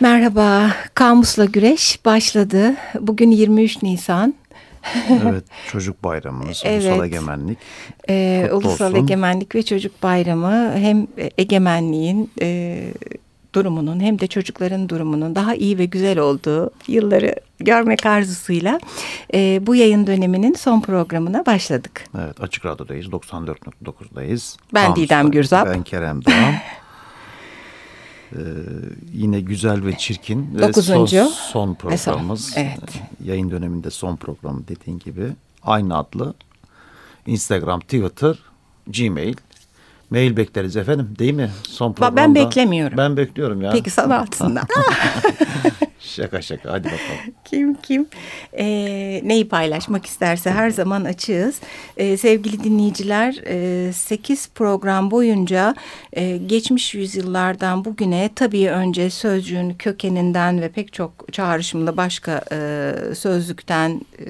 Merhaba, Kamusla Güreş başladı. Bugün 23 Nisan. evet, çocuk bayramımız, evet. Ulusal Egemenlik. Ee, Ulusal olsun. Egemenlik ve Çocuk Bayramı hem egemenliğin e, durumunun hem de çocukların durumunun daha iyi ve güzel olduğu yılları görmek arzusuyla e, bu yayın döneminin son programına başladık. Evet, Açık Radyo'dayız, 94.9'dayız. Ben Kamus'ta, Didem Gürzap. Ben Kerem Doğan. Ee, yine güzel ve çirkin. Dokuzuncu. Son, son programımız. Evet. Yayın döneminde son program dediğin gibi. Aynı adlı. Instagram, Twitter, Gmail. Mail bekleriz efendim değil mi? Son programda. Ben beklemiyorum. Ben bekliyorum ya. Peki sana altında. Şaka şaka hadi bakalım. Kim kim e, neyi paylaşmak isterse her zaman açığız. E, sevgili dinleyiciler e, 8 program boyunca e, geçmiş yüzyıllardan bugüne tabii önce sözcüğün kökeninden ve pek çok çağrışımlı başka e, sözlükten e,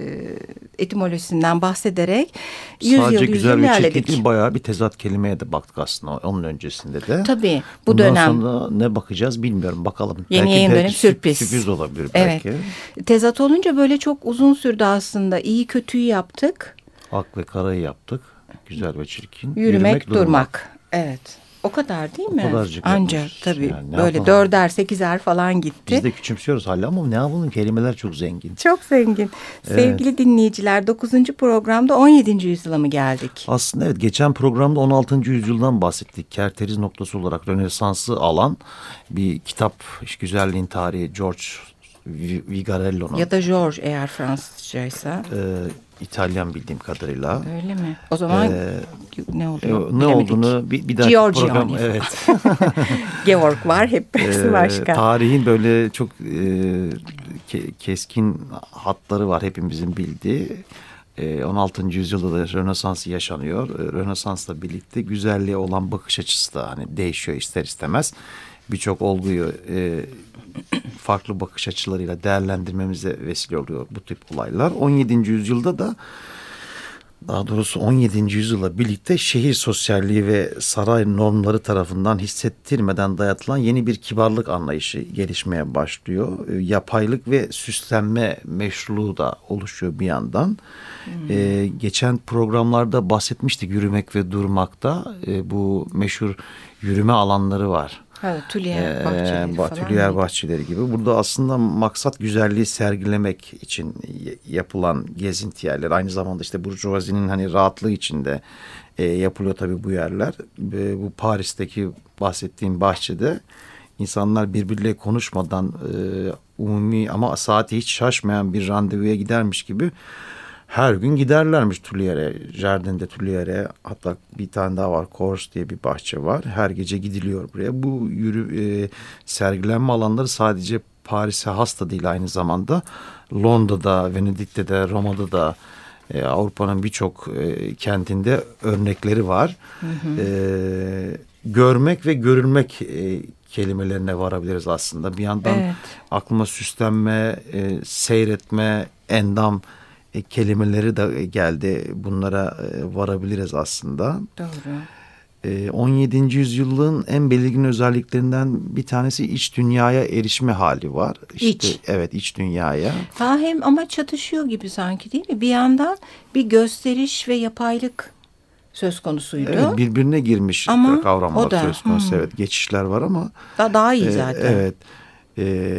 etimolojisinden bahsederek yüzyıl Sadece yüzyıl güzel ilerledik. ve bayağı bir tezat kelimeye de baktık aslında onun öncesinde de. Tabii bu Bundan dönem. sonra ne bakacağız bilmiyorum bakalım. Yeni belki, yayın belki dönemi sürpriz. Sürpriz olabilir evet. belki. Tezat olunca böyle çok uzun sürdü aslında. İyi kötüyü yaptık. Ak ve karayı yaptık. Güzel ve çirkin. Yürümek, Yürümek durmak. durmak. Evet. O kadar değil mi? O kadarcık Ancak yapmış. tabii Yani böyle yapalım? dörder sekizer falan gitti. Biz de küçümsüyoruz hala ama ne yapalım kelimeler çok zengin. Çok zengin. Sevgili dinleyiciler 9. programda 17. yüzyıla mı geldik? Aslında evet geçen programda 16. yüzyıldan bahsettik. Kerteriz noktası olarak Rönesans'ı alan bir kitap iş güzelliğin tarihi George Vigarello'nun. Ya da George eğer Fransızcaysa. E, İtalyan bildiğim kadarıyla. Öyle mi? O zaman ee, ne oluyor? Ne Bilemedik. olduğunu bir, bir daha program evet. Georg var hep hepsi başka. Tarihin böyle çok e, ke, keskin hatları var hepimizin bildiği. 16. yüzyılda da Rönesans yaşanıyor. Rönesans'la birlikte güzelliğe olan bakış açısı da hani değişiyor ister istemez. Birçok olguyu e, farklı bakış açılarıyla değerlendirmemize vesile oluyor bu tip olaylar. 17. yüzyılda da daha doğrusu 17. yüzyıla birlikte şehir sosyalliği ve saray normları tarafından hissettirmeden dayatılan yeni bir kibarlık anlayışı gelişmeye başlıyor. Yapaylık ve süslenme meşruluğu da oluşuyor bir yandan. Hmm. Ee, geçen programlarda bahsetmiştik yürümek ve durmakta. Ee, bu meşhur yürüme alanları var. Evet, tülyer bahçeleri ee, falan. Tülyer bahçeleri gibi. Burada aslında maksat güzelliği sergilemek için yapılan gezinti yerleri. Aynı zamanda işte Burjuvazi'nin hani rahatlığı içinde e, yapılıyor tabii bu yerler. E, bu Paris'teki bahsettiğim bahçede insanlar birbirleriyle konuşmadan e, umumi ama saati hiç şaşmayan bir randevuya gidermiş gibi her gün giderlermiş Tullier'e, Jardin'de Tullier'e. Hatta bir tane daha var, Kors diye bir bahçe var. Her gece gidiliyor buraya. Bu yürü e, sergilenme alanları sadece Paris'e has da değil aynı zamanda. Londra'da, Venedik'te de, Roma'da da e, Avrupa'nın birçok e, kentinde örnekleri var. Hı hı. E, görmek ve görülmek e, kelimelerine varabiliriz aslında. Bir yandan evet. aklıma süslenme, e, seyretme, endam e, kelimeleri de geldi. Bunlara e, varabiliriz aslında. Doğru. 17. E, yüzyılın en belirgin özelliklerinden bir tanesi iç dünyaya erişme hali var. İşte, iç. Evet iç dünyaya. Ha, hem ama çatışıyor gibi sanki değil mi? Bir yandan bir gösteriş ve yapaylık söz konusuydu. Evet birbirine girmiş ama kavramlar da, söz konusu. Hmm. Evet geçişler var ama. Daha, daha iyi zaten. E, evet. E,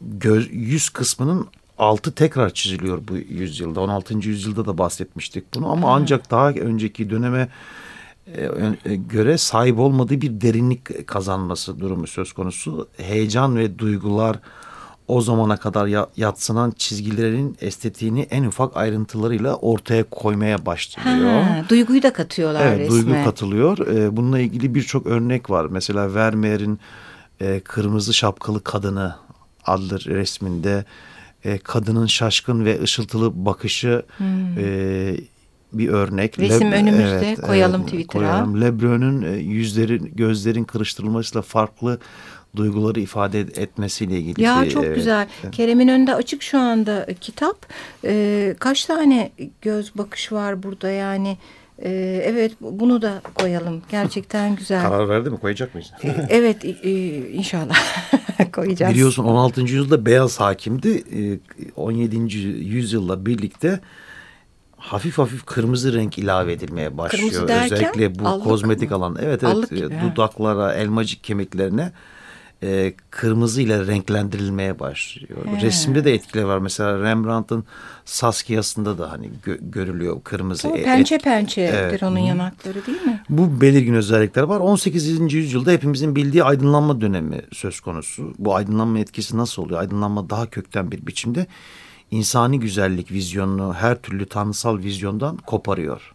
göz, yüz kısmının altı tekrar çiziliyor bu yüzyılda. 16. yüzyılda da bahsetmiştik bunu ama ancak daha önceki döneme e, e, göre sahip olmadığı bir derinlik kazanması durumu söz konusu. Heyecan ve duygular o zamana kadar yatsınan çizgilerin estetiğini en ufak ayrıntılarıyla ortaya koymaya başlıyor. Ha, duyguyu da katıyorlar evet, resme. Duygu katılıyor. E, bununla ilgili birçok örnek var. Mesela Vermeer'in Kırmızı Şapkalı Kadını adlı resminde e, kadının şaşkın ve ışıltılı bakışı hmm. e, bir örnek. Resim Le önümüzde evet, koyalım evet, Twitter'a. Lebrun'un e, yüzlerin gözlerin kırıştırılmasıyla farklı duyguları ifade etmesiyle ilgili. Ya çok evet. güzel. Kerem'in önünde açık şu anda kitap. Ee, kaç tane göz bakış var burada yani? Ee, evet bunu da koyalım. Gerçekten güzel. Karar verdi mi? Koyacak mıyız? Ee, evet e, inşallah koyacağız. Biliyorsun 16. yüzyılda beyaz hakimdi. 17. Ee, yüzyılla birlikte hafif hafif kırmızı renk ilave edilmeye başlıyor. Kırmızı derken, Özellikle bu allık kozmetik mı? alan. Evet Allık evet gibi, dudaklara, elmacık kemiklerine e, kırmızı ile renklendirilmeye başlıyor. He. Resimde de etkileri var. Mesela Rembrandt'ın Saskia'sında da hani gö görülüyor kırmızı. O et- pençe pençedir Evet. onun yanakları değil mi? Bu belirgin özellikler var. 18. yüzyılda hepimizin bildiği aydınlanma dönemi söz konusu. Bu aydınlanma etkisi nasıl oluyor? Aydınlanma daha kökten bir biçimde insani güzellik vizyonunu her türlü tanrısal vizyondan koparıyor.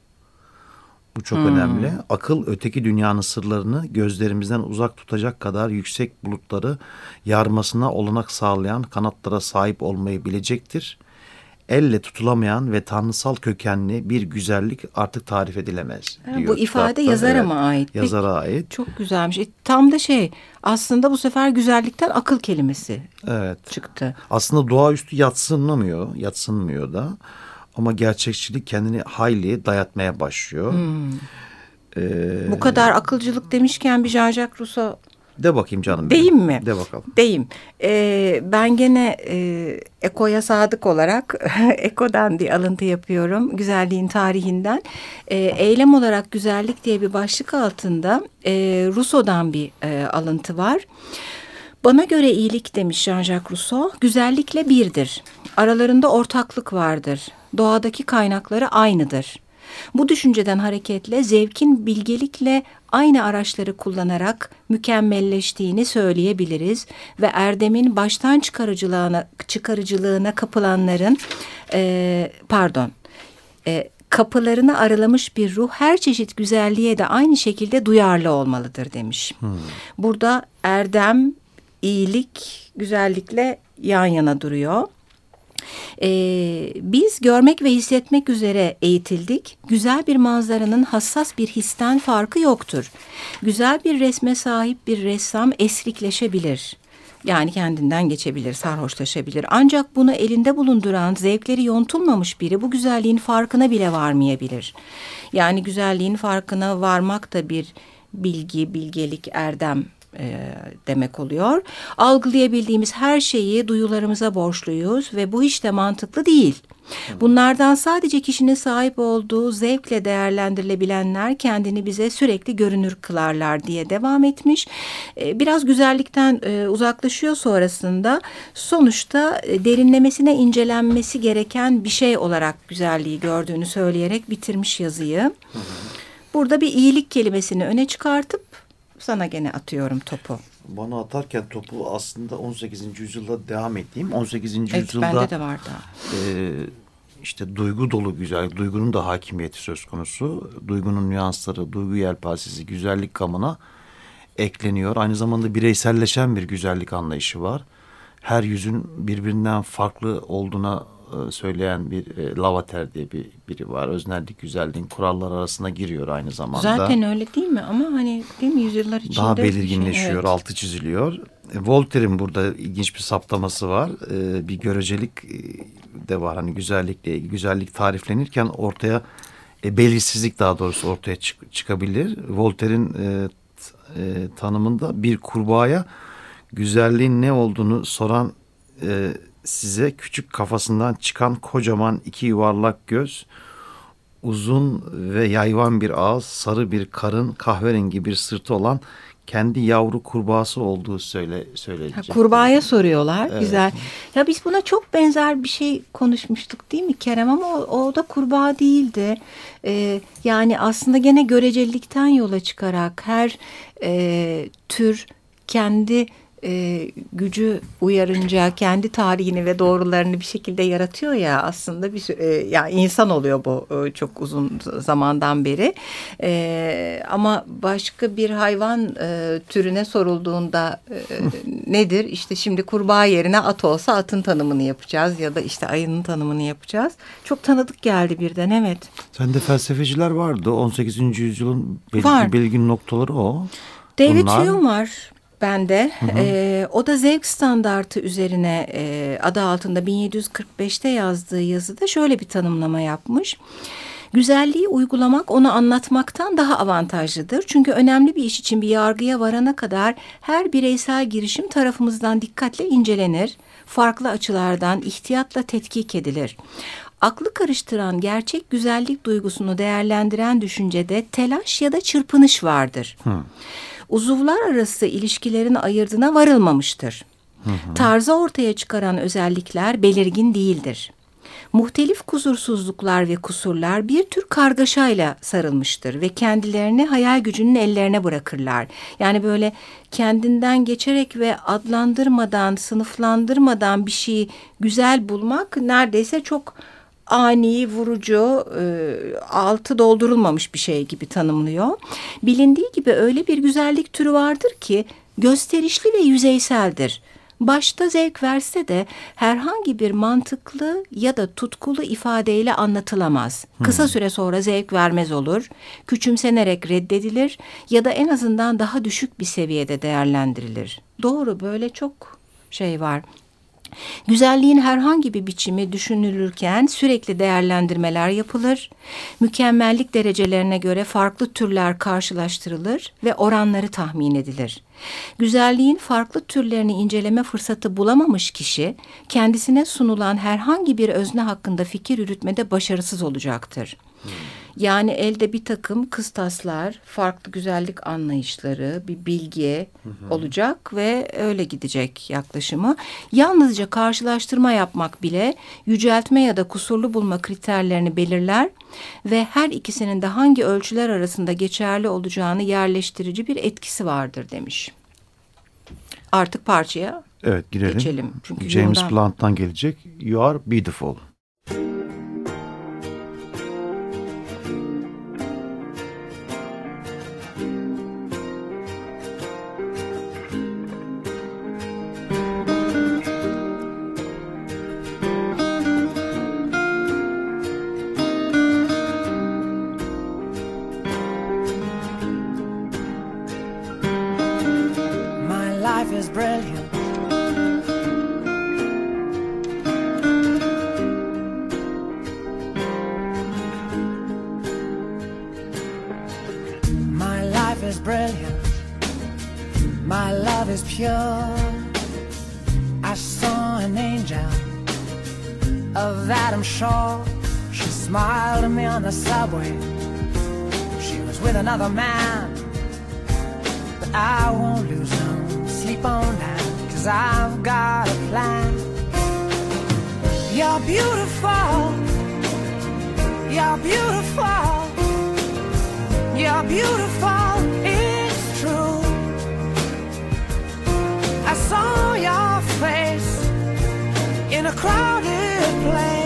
Bu çok önemli. Akıl öteki dünyanın sırlarını gözlerimizden uzak tutacak kadar yüksek bulutları yarmasına olanak sağlayan kanatlara sahip olmayı bilecektir. Elle tutulamayan ve tanrısal kökenli bir güzellik artık tarif edilemez. Ha, diyor bu ifade kitapta. yazara Evet, mı ait? Peki. Yazara ait. Çok güzelmiş. E, tam da şey aslında bu sefer güzellikten akıl kelimesi Evet. çıktı. Aslında doğaüstü yatsınamıyor, yatsınmıyor da. Ama gerçekçilik kendini hayli dayatmaya başlıyor. Ee, Bu kadar akılcılık demişken bir Jean-Jacques Rousseau de bakayım canım. Deyim benim. mi? De bakalım. Deyim. Ee, ben gene e, Eko'ya sadık olarak Eko'dan bir alıntı yapıyorum. Güzelliğin tarihinden. E, eylem olarak güzellik diye bir başlık altında e, Rousseau'dan bir e, alıntı var. Bana göre iyilik demiş Jean-Jacques Rousseau, güzellikle birdir. Aralarında ortaklık vardır. Doğadaki kaynakları aynıdır. Bu düşünceden hareketle zevkin bilgelikle aynı araçları kullanarak mükemmelleştiğini söyleyebiliriz ve erdemin baştan çıkarıcılığına, çıkarıcılığına kapılanların e, pardon e, kapılarını aralamış bir ruh her çeşit güzelliğe de aynı şekilde duyarlı olmalıdır demiş. Burada erdem, iyilik, güzellikle yan yana duruyor. Ee, biz görmek ve hissetmek üzere eğitildik. Güzel bir manzaranın hassas bir histen farkı yoktur. Güzel bir resme sahip bir ressam esrikleşebilir. Yani kendinden geçebilir, sarhoşlaşabilir. Ancak bunu elinde bulunduran, zevkleri yontulmamış biri bu güzelliğin farkına bile varmayabilir. Yani güzelliğin farkına varmak da bir bilgi, bilgelik, erdem e, demek oluyor. Algılayabildiğimiz her şeyi duyularımıza borçluyuz ve bu hiç de mantıklı değil. Bunlardan sadece kişinin sahip olduğu zevkle değerlendirilebilenler kendini bize sürekli görünür kılarlar diye devam etmiş. E, Biraz güzellikten e, uzaklaşıyor sonrasında sonuçta e, derinlemesine incelenmesi gereken bir şey olarak güzelliği gördüğünü söyleyerek bitirmiş yazıyı. Burada bir iyilik kelimesini öne çıkartıp sana gene atıyorum topu. Bana atarken topu aslında 18. yüzyılda devam ettiğim 18. Evet, yüzyılda bende de var daha. e, işte duygu dolu güzel, duygunun da hakimiyeti söz konusu. Duygunun nüansları, duygu yelpazesi, güzellik gamına ekleniyor. Aynı zamanda bireyselleşen bir güzellik anlayışı var. Her yüzün birbirinden farklı olduğuna söyleyen bir e, Lavater diye bir biri var. Öznellik güzelliğin kurallar arasına giriyor aynı zamanda. Zaten öyle değil mi? Ama hani değil mi yüzyıllar içinde? daha şey, belirginleşiyor, evet. altı çiziliyor. E, Voltaire'in burada ilginç bir saptaması var. E, bir görecelik e, de var. Hani güzellikle ilgili güzellik tariflenirken ortaya e, belirsizlik daha doğrusu ortaya çık- çıkabilir. Voltaire'in e, e, tanımında bir kurbağaya güzelliğin ne olduğunu soran e, size küçük kafasından çıkan kocaman iki yuvarlak göz, uzun ve yayvan bir ağız, sarı bir karın, kahverengi bir sırtı olan kendi yavru kurbağası olduğu söyle Ha, söyleyecek. kurbağaya soruyorlar. Evet. Güzel. Ya biz buna çok benzer bir şey konuşmuştuk değil mi Kerem? Ama o, o da kurbağa değildi. Ee, yani aslında gene görecelilikten yola çıkarak her e, tür kendi e, gücü uyarınca kendi tarihini ve doğrularını bir şekilde yaratıyor ya aslında bir e, ya insan oluyor bu e, çok uzun zamandan beri E, ama başka bir hayvan e, türüne sorulduğunda e, nedir işte şimdi kurbağa yerine at olsa atın tanımını yapacağız ya da işte ayının tanımını yapacağız çok tanıdık geldi birden evet Sende felsefeciler vardı. 18. yüzyılın belirgin, belirgin noktaları o. David Bunlar- Hume var bende. Ee, o da zevk standartı üzerine e, adı altında 1745'te yazdığı yazıda şöyle bir tanımlama yapmış. Güzelliği uygulamak onu anlatmaktan daha avantajlıdır. Çünkü önemli bir iş için bir yargıya varana kadar her bireysel girişim tarafımızdan dikkatle incelenir. Farklı açılardan ihtiyatla tetkik edilir. Aklı karıştıran gerçek güzellik duygusunu değerlendiren düşüncede telaş ya da çırpınış vardır. Hmm. Uzuvlar arası ilişkilerin ayırdına varılmamıştır. Hı hı. Tarzı ortaya çıkaran özellikler belirgin değildir muhtelif kusursuzluklar ve kusurlar bir tür kargaşayla sarılmıştır ve kendilerini hayal gücünün ellerine bırakırlar. Yani böyle kendinden geçerek ve adlandırmadan, sınıflandırmadan bir şeyi güzel bulmak neredeyse çok ani, vurucu, e, altı doldurulmamış bir şey gibi tanımlıyor. Bilindiği gibi öyle bir güzellik türü vardır ki gösterişli ve yüzeyseldir başta zevk verse de herhangi bir mantıklı ya da tutkulu ifadeyle anlatılamaz. Hmm. Kısa süre sonra zevk vermez olur, küçümsenerek reddedilir ya da en azından daha düşük bir seviyede değerlendirilir. Doğru böyle çok şey var. Güzelliğin herhangi bir biçimi düşünülürken sürekli değerlendirmeler yapılır. Mükemmellik derecelerine göre farklı türler karşılaştırılır ve oranları tahmin edilir. Güzelliğin farklı türlerini inceleme fırsatı bulamamış kişi kendisine sunulan herhangi bir özne hakkında fikir yürütmede başarısız olacaktır. Hmm. Yani elde bir takım kıstaslar, farklı güzellik anlayışları, bir bilgi hı hı. olacak ve öyle gidecek yaklaşımı. Yalnızca karşılaştırma yapmak bile yüceltme ya da kusurlu bulma kriterlerini belirler ve her ikisinin de hangi ölçüler arasında geçerli olacağını yerleştirici bir etkisi vardır demiş. Artık parçaya evet, girelim. geçelim. Çünkü James yoldan... Blunt'tan gelecek You Are Beautiful. life is brilliant. My life is brilliant. My love is pure. I saw an angel. Of Adam Shaw. She smiled at me on the subway. She was with another man. but I won't lose sleep on that, cause I've got a plan. You're beautiful, you're beautiful, you're beautiful, it's true. I saw your face in a crowded place,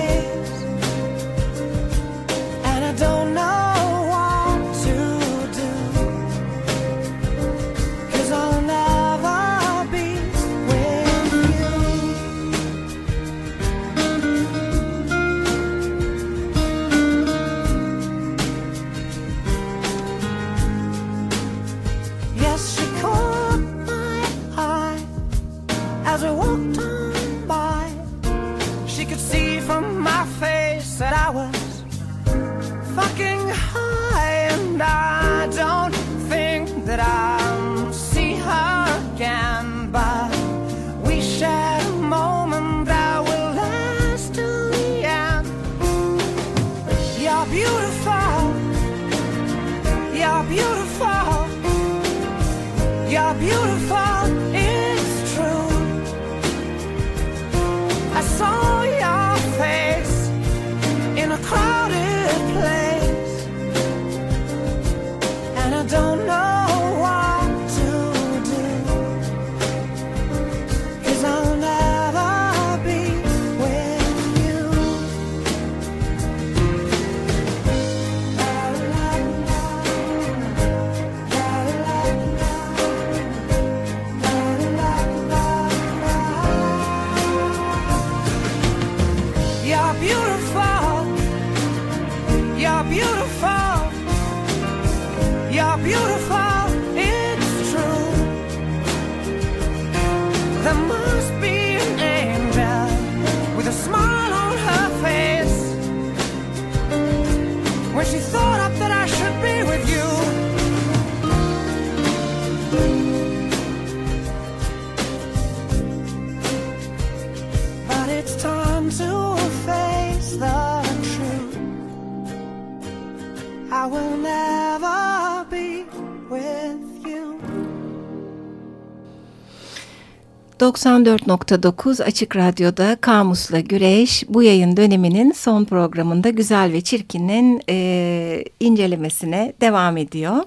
94.9 Açık Radyo'da Kamus'la Güreş bu yayın döneminin son programında Güzel ve Çirkin'in e, incelemesine devam ediyor.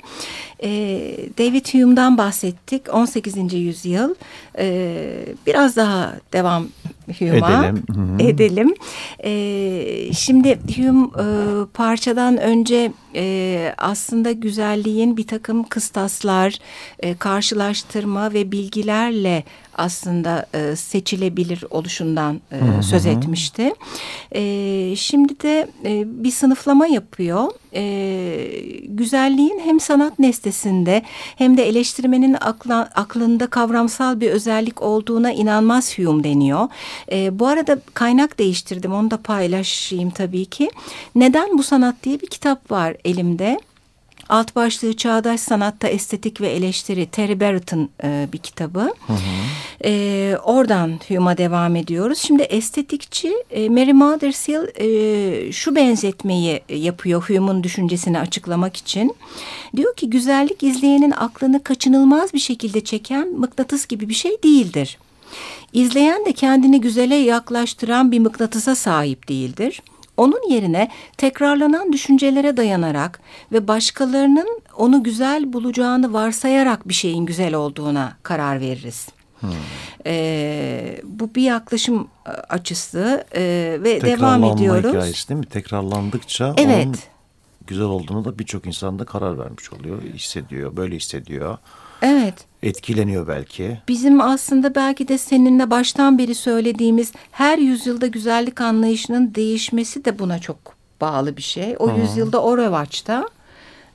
E, David Hume'dan bahsettik 18. yüzyıl e, biraz daha devam Hume'a edelim. edelim. E, şimdi Hume e, parçadan önce e, aslında güzelliğin bir takım kıstaslar, e, karşılaştırma ve bilgilerle aslında e, seçilebilir oluşundan e, hı hı. söz etmişti. E, şimdi de e, bir sınıflama yapıyor. E, güzelliğin hem sanat nesnesinde hem de eleştirmenin akla, aklında kavramsal bir özellik olduğuna inanmaz Hume deniyor. E, bu arada kaynak değiştirdim onu da paylaşayım tabii ki. Neden bu sanat diye bir kitap var elimde. Alt başlığı Çağdaş Sanatta Estetik ve Eleştiri Terry Barrett'ın e, bir kitabı. Hı hı. E, oradan Hume'a devam ediyoruz. Şimdi estetikçi e, Mary Mothershill e, şu benzetmeyi yapıyor Hume'un düşüncesini açıklamak için. Diyor ki güzellik izleyenin aklını kaçınılmaz bir şekilde çeken mıknatıs gibi bir şey değildir. İzleyen de kendini güzele yaklaştıran bir mıknatısa sahip değildir. Onun yerine tekrarlanan düşüncelere dayanarak ve başkalarının onu güzel bulacağını varsayarak bir şeyin güzel olduğuna karar veririz. Hmm. Ee, bu bir yaklaşım e, açısı e, ve devam ediyoruz. hikayesi değil mi? Tekrarlandıkça evet. onun güzel olduğunu da birçok insan da karar vermiş oluyor, hissediyor, böyle hissediyor. Evet. Etkileniyor belki. Bizim aslında belki de seninle baştan beri söylediğimiz her yüzyılda güzellik anlayışının değişmesi de buna çok bağlı bir şey. O Hı. yüzyılda o revaçta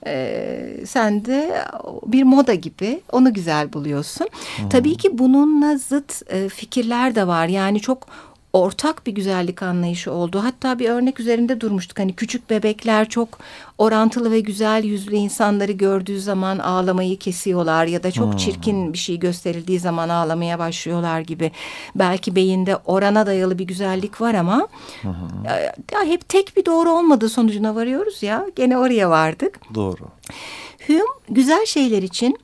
e, sen de bir moda gibi onu güzel buluyorsun. Hı. Tabii ki bununla zıt e, fikirler de var. Yani çok ortak bir güzellik anlayışı oldu. Hatta bir örnek üzerinde durmuştuk. Hani küçük bebekler çok orantılı ve güzel yüzlü insanları gördüğü zaman ağlamayı kesiyorlar ya da çok hmm. çirkin bir şey gösterildiği zaman ağlamaya başlıyorlar gibi. Belki beyinde orana dayalı bir güzellik var ama hmm. ya hep tek bir doğru olmadığı sonucuna varıyoruz ya. Gene oraya vardık. Doğru. Hume güzel şeyler için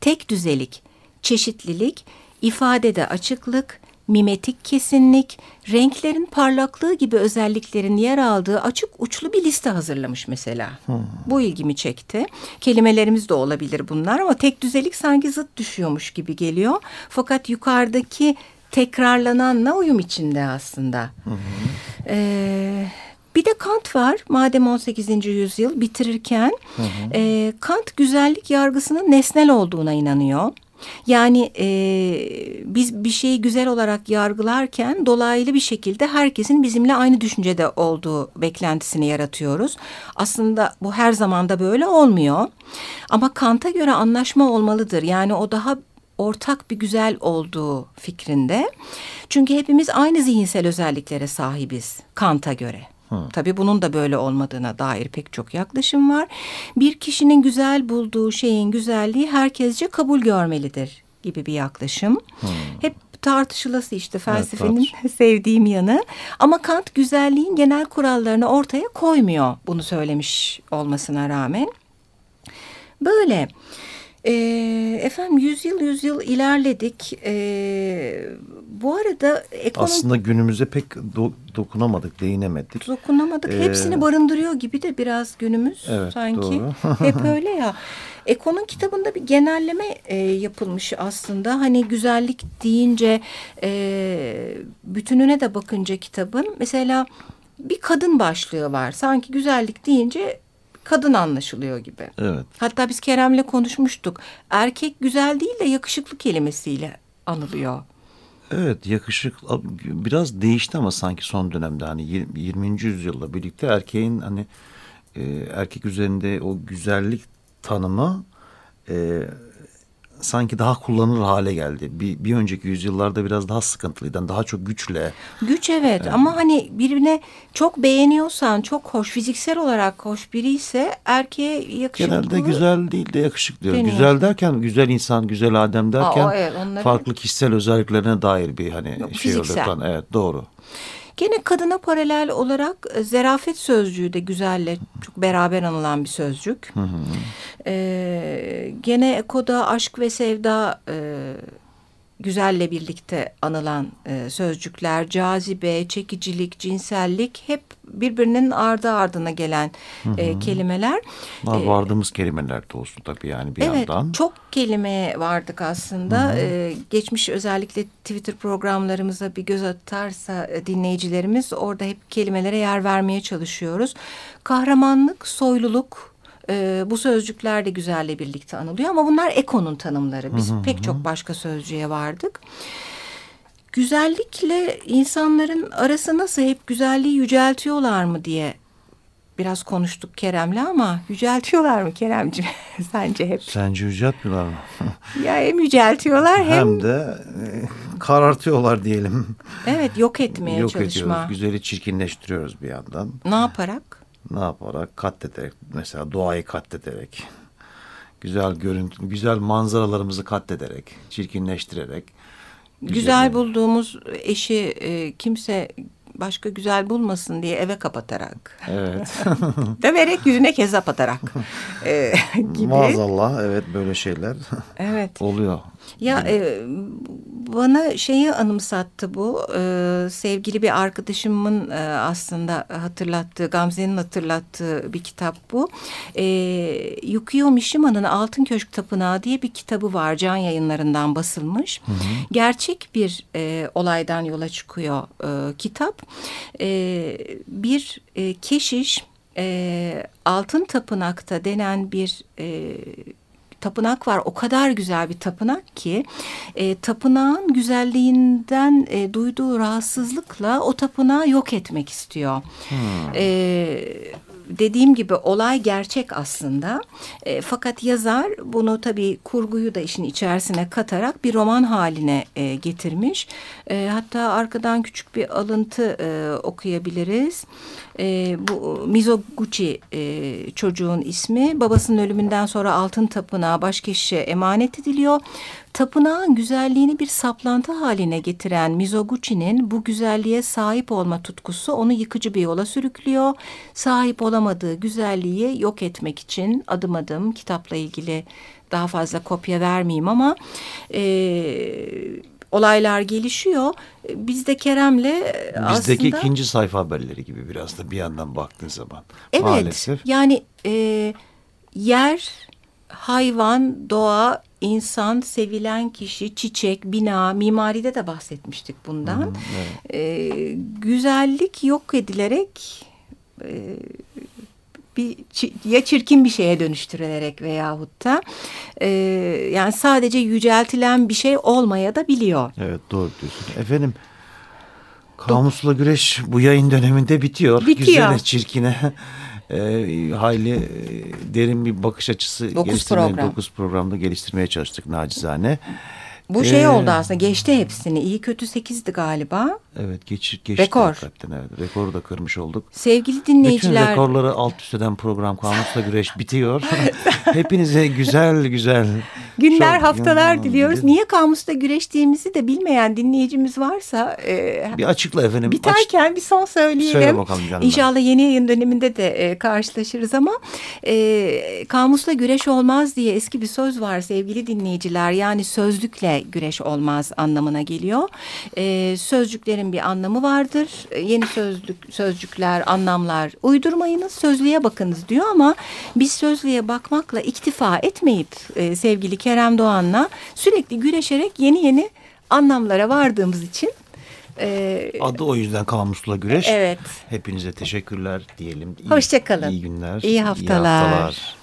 tek düzelik, çeşitlilik, ifadede açıklık, mimetik kesinlik, renklerin parlaklığı gibi özelliklerin yer aldığı açık uçlu bir liste hazırlamış mesela. Hmm. Bu ilgimi çekti. Kelimelerimiz de olabilir bunlar ama tek düzelik sanki zıt düşüyormuş gibi geliyor. Fakat yukarıdaki tekrarlananla uyum içinde aslında. Hmm. Ee, bir de Kant var. Madem 18. yüzyıl bitirirken hı E, Kant güzellik yargısının nesnel olduğuna inanıyor. Yani e, biz bir şeyi güzel olarak yargılarken dolaylı bir şekilde herkesin bizimle aynı düşüncede olduğu beklentisini yaratıyoruz. Aslında bu her zaman da böyle olmuyor. Ama Kant'a göre anlaşma olmalıdır. Yani o daha ortak bir güzel olduğu fikrinde. Çünkü hepimiz aynı zihinsel özelliklere sahibiz Kant'a göre. Hı. Tabii bunun da böyle olmadığına dair pek çok yaklaşım var. Bir kişinin güzel bulduğu şeyin güzelliği herkesce kabul görmelidir gibi bir yaklaşım. Hı. Hep tartışılası işte felsefenin evet, sevdiğim yanı. Ama Kant güzelliğin genel kurallarını ortaya koymuyor bunu söylemiş olmasına rağmen. Böyle. E, efendim yüzyıl yüzyıl ilerledik. E, bu arada ekonomi... Aslında günümüze pek do dokunamadık, değinemedik. Dokunamadık. Ee... Hepsini barındırıyor gibi de biraz günümüz evet, sanki. Doğru. Hep öyle ya. Ekon'un kitabında bir genelleme e, yapılmış aslında. Hani güzellik deyince e, bütününe de bakınca kitabın. Mesela bir kadın başlığı var. Sanki güzellik deyince kadın anlaşılıyor gibi. Evet. Hatta biz Kerem'le konuşmuştuk. Erkek güzel değil de yakışıklı kelimesiyle anılıyor. Evet yakışık biraz değişti ama sanki son dönemde hani 20. yüzyılla birlikte erkeğin hani e, erkek üzerinde o güzellik tanımı e, sanki daha kullanılır hale geldi. Bir, bir önceki yüzyıllarda biraz daha sıkıntılıydı. Daha çok güçle. Güç evet, evet ama hani birbirine çok beğeniyorsan çok hoş fiziksel olarak hoş biri ise erkeğe yakışıklı. Genelde güzel değil de yakışıklı. Deniyor. Güzel derken güzel insan, güzel adem derken Aa, evet, onları... farklı kişisel özelliklerine dair bir hani Yok, şey fiziksel. Evet doğru. Gene kadına paralel olarak e, zerafet sözcüğü de güzelle çok beraber anılan bir sözcük. Hı hı. Ee, gene Eko'da aşk ve sevda e, güzelle birlikte anılan e, sözcükler, cazibe, çekicilik, cinsellik hep birbirinin ardı ardına gelen hı hı. E, kelimeler. Var, e, vardığımız kelimeler de olsun tabii yani bir evet, yandan. Evet çok kelimeye vardık aslında. Hı hı. E, geçmiş özellikle Twitter programlarımıza bir göz atarsa e, dinleyicilerimiz orada hep kelimelere yer vermeye çalışıyoruz. Kahramanlık, soyluluk, e, bu sözcükler de güzelle birlikte anılıyor ama bunlar Eko'nun tanımları. Biz hı hı. pek çok başka sözcüğe vardık. Güzellikle insanların arası nasıl hep güzelliği yüceltiyorlar mı diye biraz konuştuk Kerem'le ama yüceltiyorlar mı Keremciğim sence hep? Sence yüceltmiyorlar mı? ya hem yüceltiyorlar hem... Hem de e, karartıyorlar diyelim. Evet yok etmeye yok çalışma. Yok ediyoruz. Güzeli çirkinleştiriyoruz bir yandan. Ne yaparak? Ne yaparak? Katlederek mesela doğayı katlederek güzel görüntü güzel manzaralarımızı katlederek çirkinleştirerek güzel, güzel bulduğumuz eşi e, kimse başka güzel bulmasın diye eve kapatarak. Evet. Döverek yüzüne kezap atarak. e, gibi. Maazallah evet böyle şeyler. Evet. Oluyor. Ya e, bana şeyi anımsattı bu. E, sevgili bir arkadaşımın e, aslında hatırlattığı, Gamze'nin hatırlattığı bir kitap bu. E, Yukio Mishima'nın Altın Köşk Tapınağı diye bir kitabı var. Can yayınlarından basılmış. Hı hı. Gerçek bir e, olaydan yola çıkıyor e, kitap. E, bir e, keşiş e, Altın Tapınak'ta denen bir... E, tapınak var. O kadar güzel bir tapınak ki e, tapınağın güzelliğinden e, duyduğu rahatsızlıkla o tapınağı yok etmek istiyor. Hmm. E, dediğim gibi olay gerçek aslında. E, fakat yazar bunu tabii kurguyu da işin içerisine katarak bir roman haline e, getirmiş. E, hatta arkadan küçük bir alıntı e, okuyabiliriz. E, bu Mizoguchi e, çocuğun ismi. Babasının ölümünden sonra altın tapınağı başkeşişe emanet ediliyor. Tapınağın güzelliğini bir saplantı haline getiren Mizoguchi'nin bu güzelliğe sahip olma tutkusu onu yıkıcı bir yola sürüklüyor. Sahip olamadığı güzelliği yok etmek için adım adım kitapla ilgili daha fazla kopya vermeyeyim ama... E, olaylar gelişiyor. Biz de Kerem'le Bizdeki aslında... ikinci sayfa haberleri gibi biraz da bir yandan baktığın zaman. Evet Maalesef. yani e, yer, hayvan, doğa, insan, sevilen kişi, çiçek, bina, mimaride de bahsetmiştik bundan. Hmm, evet. e, güzellik yok edilerek e, bir ya çirkin bir şeye dönüştürülerek veyahut da e, yani sadece yüceltilen bir şey olmaya da biliyor. Evet doğru diyorsun. Efendim kamusla güreş bu yayın döneminde bitiyor. Bitiyor. Güzele çirkine e, hayli e, derin bir bakış açısı dokuz program. dokuz programda geliştirmeye çalıştık nacizane. Bu şey ee, oldu aslında geçti hepsini. İyi kötü sekizdi galiba. Evet geç, geçti. Rekor. Hakikaten, evet. Rekoru da kırmış olduk. Sevgili dinleyiciler. Bütün rekorları alt üst eden program Kamusla Güreş bitiyor. Hepinize güzel güzel. Günler çok, haftalar ya, diliyoruz. Niye Kamusla Güreştiğimizi de bilmeyen dinleyicimiz varsa. E, bir açıkla efendim. Biterken Aç... bir son söyleyelim. Söyle bakalım canım. İnşallah yeni yayın döneminde de e, karşılaşırız ama. E, Kamusla Güreş olmaz diye eski bir söz var sevgili dinleyiciler. Yani sözlükle güreş olmaz anlamına geliyor. E, sözcüklerin bir anlamı vardır. E, yeni sözlük, sözcükler, anlamlar uydurmayınız, sözlüğe bakınız diyor ama biz sözlüğe bakmakla iktifa etmeyip e, sevgili Kerem Doğan'la sürekli güreşerek yeni yeni anlamlara vardığımız için ee, Adı o yüzden Kamusla Güreş. Evet. Hepinize teşekkürler diyelim. Hoşçakalın. İyi günler. İyi haftalar. İyi haftalar.